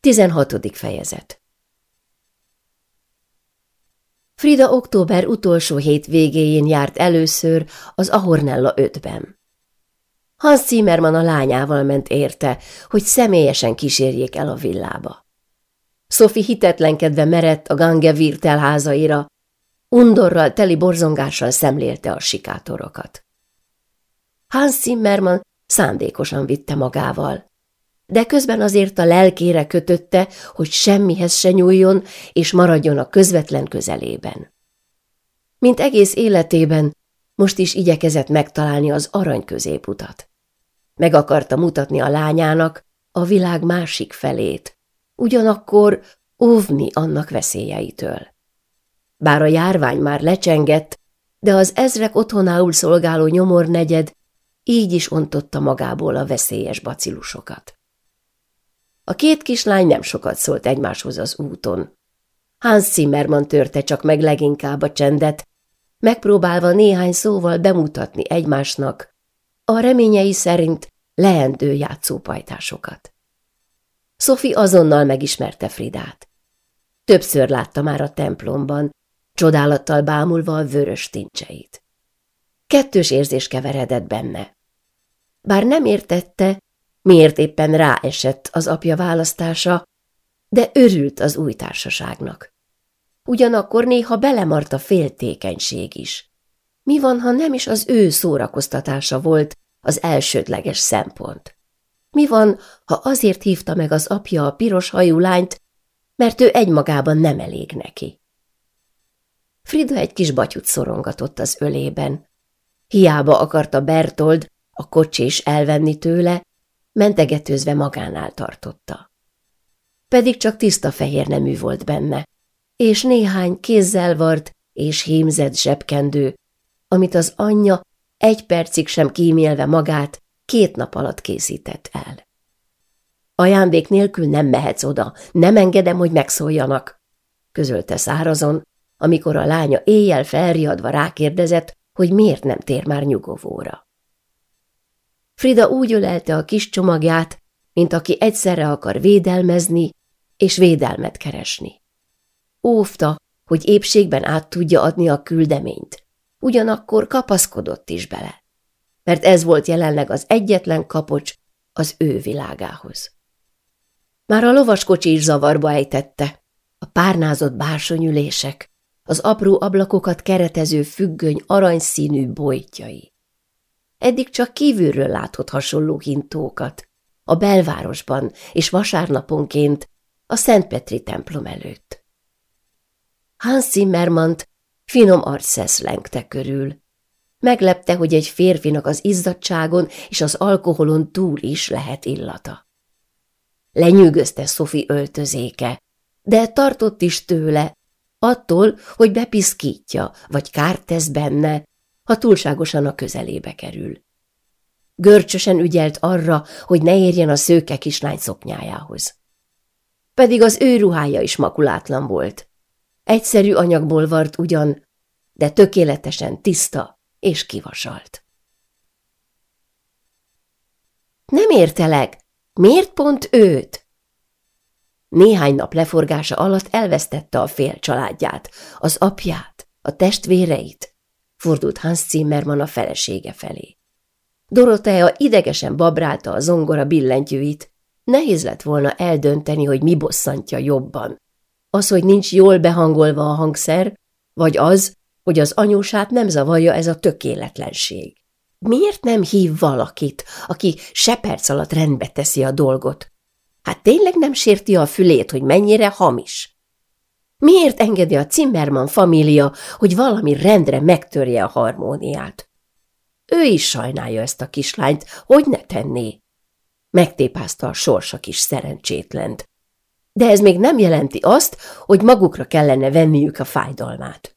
16. fejezet Frida október utolsó hét végéjén járt először az Ahornella ötben. Hans Zimmermann a lányával ment érte, hogy személyesen kísérjék el a villába. Sophie hitetlenkedve merett a Gange Virtel házaira, undorral teli borzongással szemlélte a sikátorokat. Hans Zimmermann szándékosan vitte magával de közben azért a lelkére kötötte, hogy semmihez se nyúljon, és maradjon a közvetlen közelében. Mint egész életében, most is igyekezett megtalálni az arany középutat. Meg akarta mutatni a lányának a világ másik felét, ugyanakkor óvni annak veszélyeitől. Bár a járvány már lecsengett, de az ezrek otthonául szolgáló nyomornegyed így is ontotta magából a veszélyes bacilusokat. A két kislány nem sokat szólt egymáshoz az úton. Hans Zimmermann törte csak meg leginkább a csendet, megpróbálva néhány szóval bemutatni egymásnak a reményei szerint leendő játszópajtásokat. Sophie azonnal megismerte Fridát. Többször látta már a templomban, csodálattal bámulva a vörös tincseit. Kettős érzés keveredett benne. Bár nem értette, miért éppen ráesett az apja választása, de örült az új társaságnak. Ugyanakkor néha belemart a féltékenység is. Mi van, ha nem is az ő szórakoztatása volt az elsődleges szempont? Mi van, ha azért hívta meg az apja a piros hajú lányt, mert ő egymagában nem elég neki? Frida egy kis batyut szorongatott az ölében. Hiába akarta Bertold a kocsi is elvenni tőle, mentegetőzve magánál tartotta. Pedig csak tiszta fehér nemű volt benne, és néhány kézzel vart és hímzett zsebkendő, amit az anyja egy percig sem kímélve magát két nap alatt készített el. Ajándék nélkül nem mehetsz oda, nem engedem, hogy megszóljanak, közölte szárazon, amikor a lánya éjjel felriadva rákérdezett, hogy miért nem tér már nyugovóra. Frida úgy ölelte a kis csomagját, mint aki egyszerre akar védelmezni és védelmet keresni. Óvta, hogy épségben át tudja adni a küldeményt, ugyanakkor kapaszkodott is bele, mert ez volt jelenleg az egyetlen kapocs az ő világához. Már a lovaskocsi is zavarba ejtette, a párnázott bársonyülések, az apró ablakokat keretező függöny aranyszínű bojtjai. Eddig csak kívülről látott hasonló hintókat, a belvárosban és vasárnaponként a Szentpetri templom előtt. Hans Zimmermant finom arcszesz lengte körül. Meglepte, hogy egy férfinak az izzadságon és az alkoholon túl is lehet illata. Lenyűgözte Sophie öltözéke, de tartott is tőle, attól, hogy bepiszkítja, vagy kárt tesz benne, ha túlságosan a közelébe kerül. Görcsösen ügyelt arra, hogy ne érjen a szőke kislány szoknyájához. Pedig az ő ruhája is makulátlan volt. Egyszerű anyagból vart ugyan, de tökéletesen tiszta és kivasalt. Nem értelek, miért pont őt? Néhány nap leforgása alatt elvesztette a fél családját, az apját, a testvéreit, fordult Hans Zimmermann a felesége felé. Dorotea idegesen babrálta a zongora billentyűit. Nehéz lett volna eldönteni, hogy mi bosszantja jobban. Az, hogy nincs jól behangolva a hangszer, vagy az, hogy az anyósát nem zavarja ez a tökéletlenség. Miért nem hív valakit, aki se perc alatt rendbe teszi a dolgot? Hát tényleg nem sérti a fülét, hogy mennyire hamis? Miért engedi a Zimmermann família, hogy valami rendre megtörje a harmóniát? Ő is sajnálja ezt a kislányt, hogy ne tenné. Megtépázta a sorsa kis szerencsétlent. De ez még nem jelenti azt, hogy magukra kellene venniük a fájdalmát.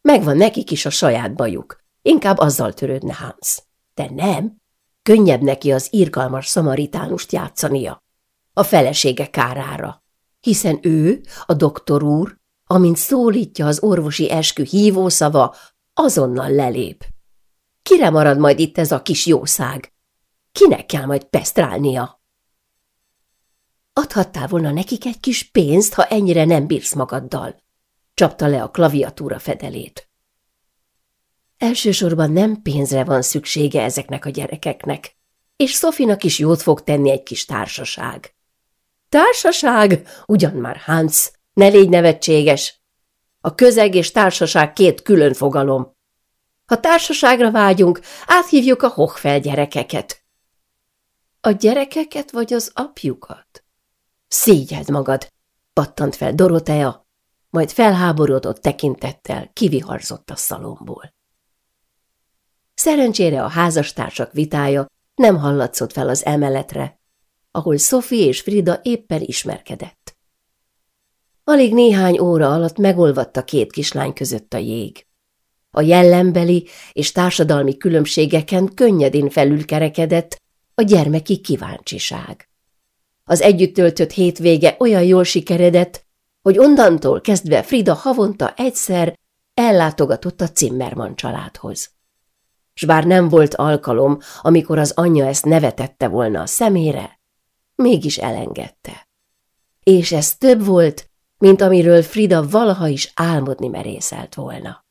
Megvan nekik is a saját bajuk, inkább azzal törődne Hans. De nem, könnyebb neki az irgalmas szamaritánust játszania. A felesége kárára hiszen ő, a doktor úr, amint szólítja az orvosi eskü hívószava, azonnal lelép. Kire marad majd itt ez a kis jószág? Kinek kell majd pesztrálnia? Adhattál volna nekik egy kis pénzt, ha ennyire nem bírsz magaddal. Csapta le a klaviatúra fedelét. Elsősorban nem pénzre van szüksége ezeknek a gyerekeknek, és Szofinak is jót fog tenni egy kis társaság. Társaság? Ugyan már, Hans, ne légy nevetséges. A közeg és társaság két külön fogalom. Ha társaságra vágyunk, áthívjuk a Hochfel gyerekeket. A gyerekeket vagy az apjukat? Szégyeld magad, pattant fel Dorotea, majd felháborodott tekintettel kiviharzott a szalomból. Szerencsére a házastársak vitája nem hallatszott fel az emeletre, ahol Sophie és Frida éppen ismerkedett. Alig néhány óra alatt megolvadt a két kislány között a jég. A jellembeli és társadalmi különbségeken könnyedén felülkerekedett a gyermeki kíváncsiság. Az együtt töltött hétvége olyan jól sikeredett, hogy onnantól kezdve Frida havonta egyszer ellátogatott a Zimmermann családhoz. S bár nem volt alkalom, amikor az anyja ezt nevetette volna a szemére, mégis elengedte. És ez több volt, mint amiről Frida valaha is álmodni merészelt volna.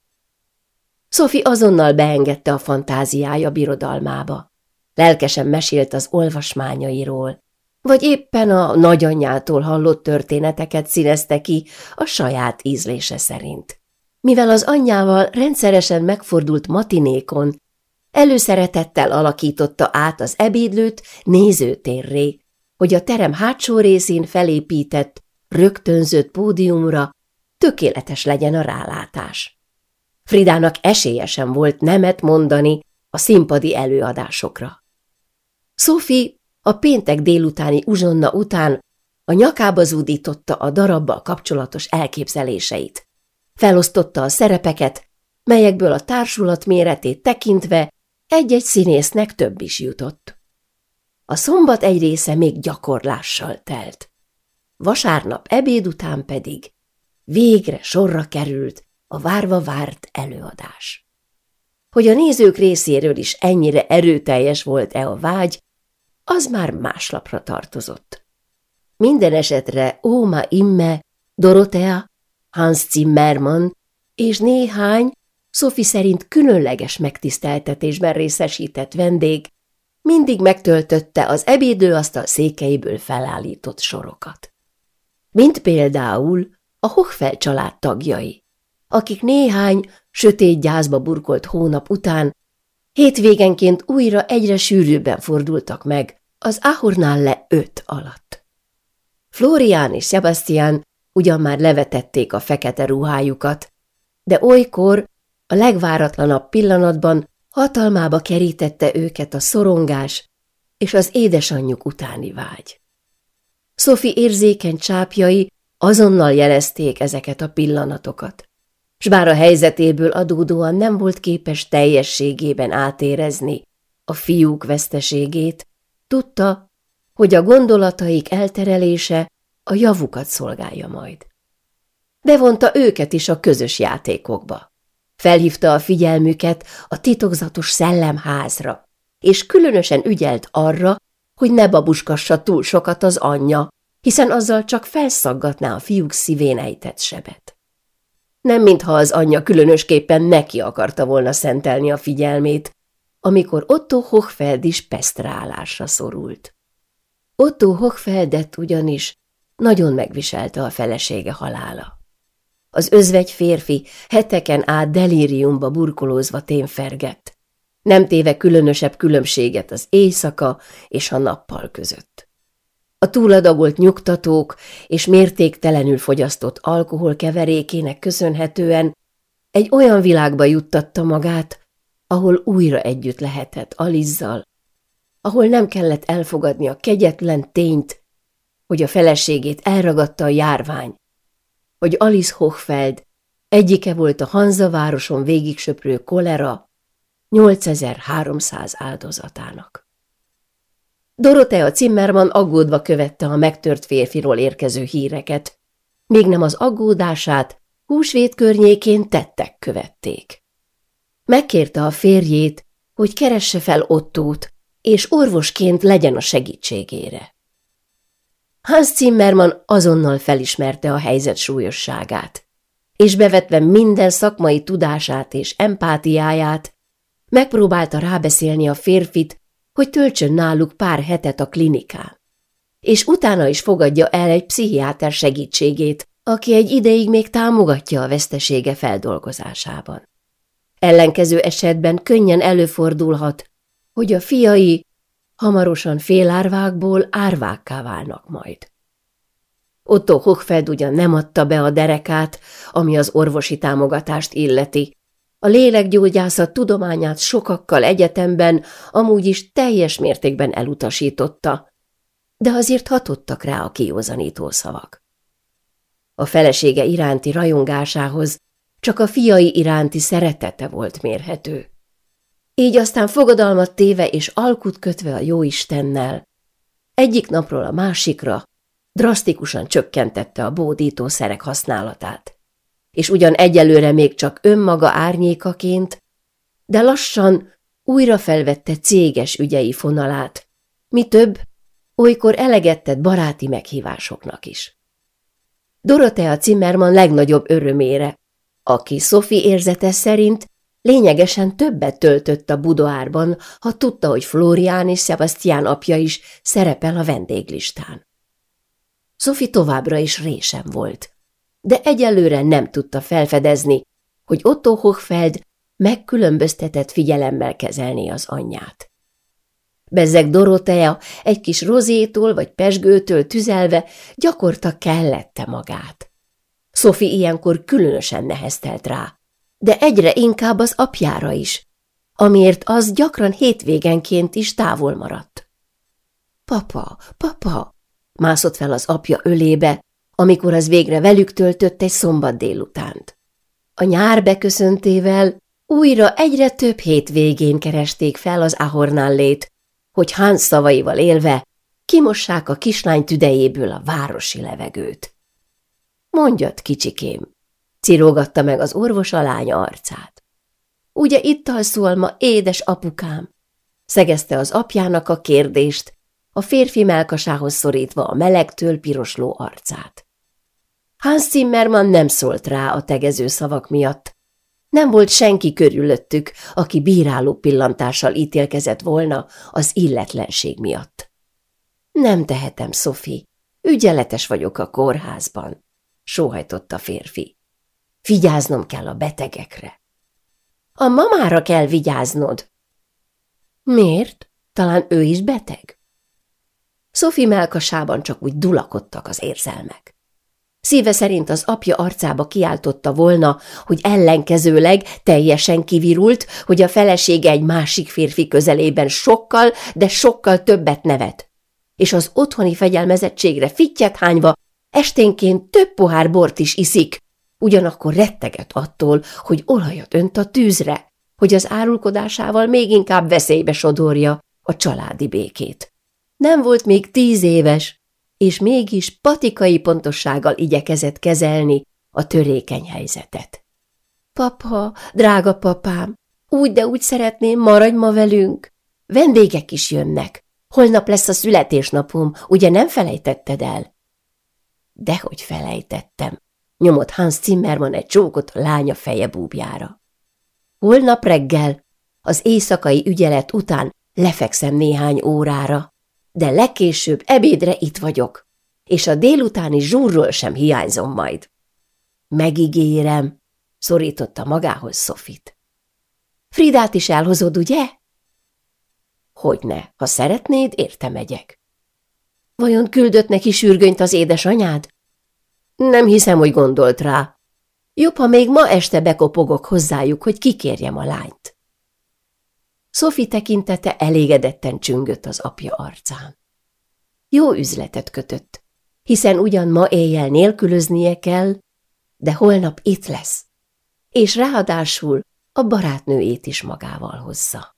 Sophie azonnal beengedte a fantáziája birodalmába. Lelkesen mesélt az olvasmányairól, vagy éppen a nagyanyjától hallott történeteket színezte ki a saját ízlése szerint. Mivel az anyjával rendszeresen megfordult matinékon, előszeretettel alakította át az ebédlőt nézőtérré, hogy a terem hátsó részén felépített, rögtönzött pódiumra tökéletes legyen a rálátás. Fridának esélyesen volt nemet mondani a színpadi előadásokra. Sophie a péntek délutáni uzsonna után a nyakába zúdította a darabbal kapcsolatos elképzeléseit. Felosztotta a szerepeket, melyekből a társulat méretét tekintve egy-egy színésznek több is jutott. A szombat egy része még gyakorlással telt. Vasárnap ebéd után pedig végre sorra került a várva várt előadás. Hogy a nézők részéről is ennyire erőteljes volt-e a vágy, az már más lapra tartozott. Minden esetre Óma Imme, Dorotea, Hans Zimmermann és néhány, Sophie szerint különleges megtiszteltetésben részesített vendég mindig megtöltötte az ebédőasztal székeiből felállított sorokat. Mint például a Hochfeld család tagjai, akik néhány sötét gyászba burkolt hónap után hétvégenként újra egyre sűrűbben fordultak meg az le öt alatt. Florián és Sebastian ugyan már levetették a fekete ruhájukat, de olykor a legváratlanabb pillanatban hatalmába kerítette őket a szorongás és az édesanyjuk utáni vágy. Sophie érzékeny csápjai azonnal jelezték ezeket a pillanatokat, s bár a helyzetéből adódóan nem volt képes teljességében átérezni a fiúk veszteségét, Tudta, hogy a gondolataik elterelése a javukat szolgálja majd. Bevonta őket is a közös játékokba. Felhívta a figyelmüket a titokzatos szellemházra, és különösen ügyelt arra, hogy ne babuskassa túl sokat az anyja, hiszen azzal csak felszaggatná a fiúk szívén ejtett sebet. Nem mintha az anyja különösképpen neki akarta volna szentelni a figyelmét, amikor Otto Hochfeld is pesztrálásra szorult. Otto Hochfeldet ugyanis nagyon megviselte a felesége halála. Az özvegy férfi heteken át delíriumba burkolózva témfergett, nem téve különösebb különbséget az éjszaka és a nappal között. A túladagolt nyugtatók és mértéktelenül fogyasztott alkohol keverékének köszönhetően egy olyan világba juttatta magát, ahol újra együtt lehetett Alizzal, ahol nem kellett elfogadni a kegyetlen tényt, hogy a feleségét elragadta a járvány, hogy Alice Hochfeld egyike volt a Hanza városon végigsöprő kolera 8300 áldozatának. Dorothea Zimmermann aggódva követte a megtört férfiról érkező híreket, még nem az aggódását húsvét környékén tettek követték. Megkérte a férjét, hogy keresse fel Ottót, és orvosként legyen a segítségére. Hans Zimmermann azonnal felismerte a helyzet súlyosságát, és bevetve minden szakmai tudását és empátiáját, megpróbálta rábeszélni a férfit, hogy töltsön náluk pár hetet a klinikán, és utána is fogadja el egy pszichiáter segítségét, aki egy ideig még támogatja a vesztesége feldolgozásában. Ellenkező esetben könnyen előfordulhat, hogy a fiai hamarosan félárvákból árvákká válnak majd. Otto Hochfeld ugyan nem adta be a derekát, ami az orvosi támogatást illeti. A lélekgyógyászat tudományát sokakkal egyetemben amúgy is teljes mértékben elutasította, de azért hatottak rá a kiózanító szavak. A felesége iránti rajongásához csak a fiai iránti szeretete volt mérhető. Így aztán fogadalmat téve és alkut kötve a jóistennel, egyik napról a másikra drasztikusan csökkentette a bódítószerek használatát. És ugyan egyelőre még csak önmaga árnyékaként, de lassan újra felvette céges ügyei fonalát, mi több, olykor elegettett baráti meghívásoknak is. Dorotea Zimmermann legnagyobb örömére, aki Sophie érzete szerint lényegesen többet töltött a budoárban, ha tudta, hogy Florián és Sebastian apja is szerepel a vendéglistán. Sophie továbbra is résem volt, de egyelőre nem tudta felfedezni, hogy Otto Hochfeld megkülönböztetett figyelemmel kezelni az anyját. Bezzeg Dorotea egy kis rozétól vagy pesgőtől tüzelve gyakorta kellette magát. Sophie ilyenkor különösen neheztelt rá, de egyre inkább az apjára is, amiért az gyakran hétvégenként is távol maradt. Papa, papa, mászott fel az apja ölébe, amikor az végre velük töltött egy szombat délutánt. A nyár beköszöntével újra egyre több hétvégén keresték fel az ahornallét, hogy Hans szavaival élve kimossák a kislány tüdejéből a városi levegőt. Mondjad, kicsikém, cirógatta meg az orvos a lánya arcát. Ugye itt alszol ma, édes apukám? Szegezte az apjának a kérdést, a férfi melkasához szorítva a melegtől pirosló arcát. Hans Zimmermann nem szólt rá a tegező szavak miatt. Nem volt senki körülöttük, aki bíráló pillantással ítélkezett volna az illetlenség miatt. Nem tehetem, Sophie. Ügyeletes vagyok a kórházban, sóhajtott a férfi. Vigyáznom kell a betegekre. A mamára kell vigyáznod. Miért? Talán ő is beteg? Sophie melkasában csak úgy dulakodtak az érzelmek. Szíve szerint az apja arcába kiáltotta volna, hogy ellenkezőleg teljesen kivirult, hogy a felesége egy másik férfi közelében sokkal, de sokkal többet nevet. És az otthoni fegyelmezettségre fittyet hányva esténként több pohár bort is iszik, ugyanakkor retteget attól, hogy olajat önt a tűzre, hogy az árulkodásával még inkább veszélybe sodorja a családi békét. Nem volt még tíz éves, és mégis patikai pontossággal igyekezett kezelni a törékeny helyzetet. Papa, drága papám, úgy, de úgy szeretném, maradj ma velünk. Vendégek is jönnek. Holnap lesz a születésnapom, ugye nem felejtetted el? Dehogy felejtettem, nyomott Hans Zimmermann egy csókot a lánya feje búbjára. Holnap reggel, az éjszakai ügyelet után lefekszem néhány órára, de legkésőbb ebédre itt vagyok, és a délutáni zsúrról sem hiányzom majd. Megígérem, szorította magához Sofit. Fridát is elhozod, ugye? Hogyne, ha szeretnéd, érte megyek. Vajon küldött neki sürgönyt az édesanyád? Nem hiszem, hogy gondolt rá. Jobb, ha még ma este bekopogok hozzájuk, hogy kikérjem a lányt. Szofi tekintete elégedetten csüngött az apja arcán. Jó üzletet kötött, hiszen ugyan ma éjjel nélkülöznie kell, de holnap itt lesz, és ráadásul a barátnőjét is magával hozza.